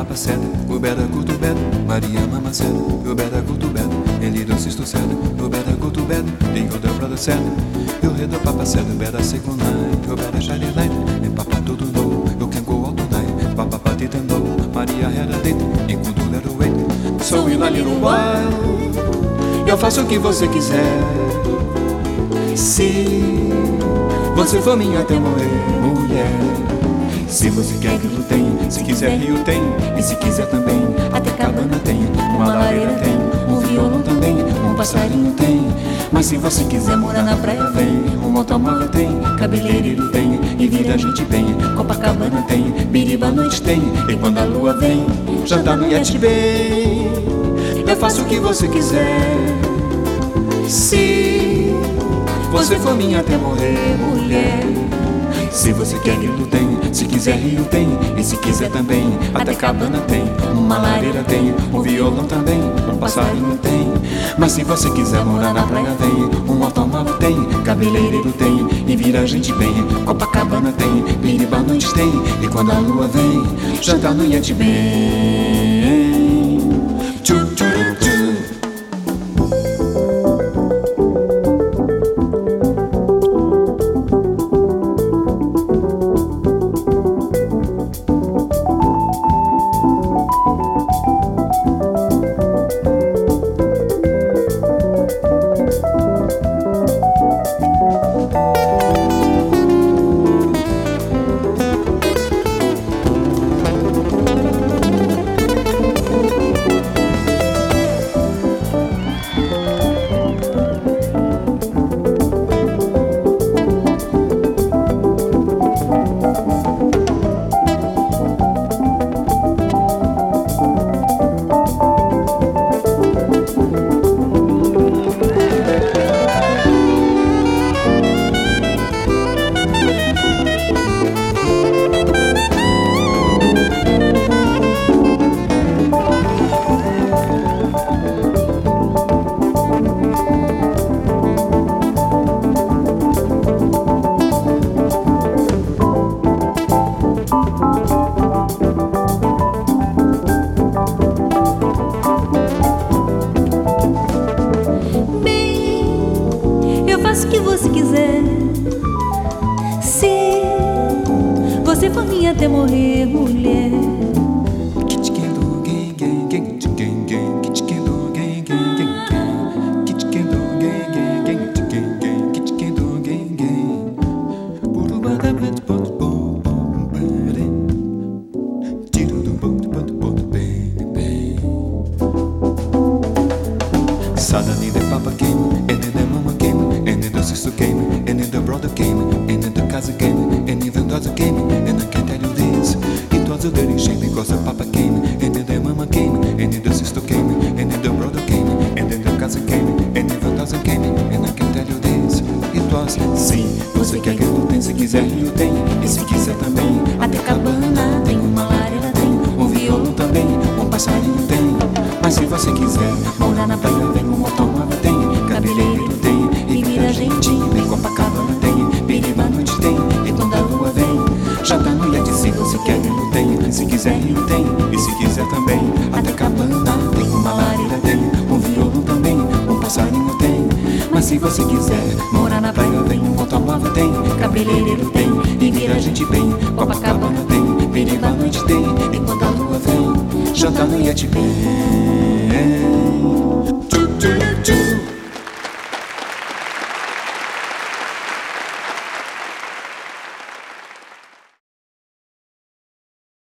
Papaceda, ubeda cutubeda, Maria mamaceda, ubeda cutubeda, ele do cisto ceda, ubeda cutubeda, digo da brother ceda, eu redo papaceda, ubeda secunai, ubeda sharilai, e papa tudo no, eu can go out tonight, papa patita no, Maria reda dentro, enquanto lero wait, sou in a little eu faço o que você quiser, se você for minha até morrer, mulher. Se você quer grilo tem, se quiser rio tem, e se quiser também, até cabana tem, uma lareira tem, um violão também, um passarinho tem. Mas se você quiser morar na praia vem, um automóvel tem, cabeleireiro tem, e vida a gente bem, Copacabana tem, biriba à noite tem, e quando a lua vem, jantar no iate bem. Eu faço o que você quiser. Se você for minha até morrer, mulher. Se você quer grilo tem, se quiser rio tem, e se quiser também, até cabana tem, uma lareira tem, um violão também, um passarinho tem. Mas se você quiser morar na praia vem, um automóvel tem, cabeleireiro tem, e vira gente bem, Copacabana tem, biriba à noite tem, e quando a lua vem, jantar no iate bem. Bem bem Sada ni de papa came and then the mama came and then the sister came and then the brother came and then the cousin também. Até cabana tem uma lareira, tem um violão também, um passarinho tem. Mas se você quiser morar na praia, vem um automóvel tem, cabeleireiro tem, e vira gente, vem Copacabana tem, biriba à noite tem, e quando a lua vem, já tá no iate se você quer eu tem, se quiser eu tem, e se quiser também, até cabana tem, uma lareira tem, um violão também, um passarinho tem. Mas se você quiser morar na praia, vem um automóvel tem, cabeleireiro tem, vira gente bem, Copacabana tem, biriba à noite tem, e quando a lua vem, jantar no iate bem.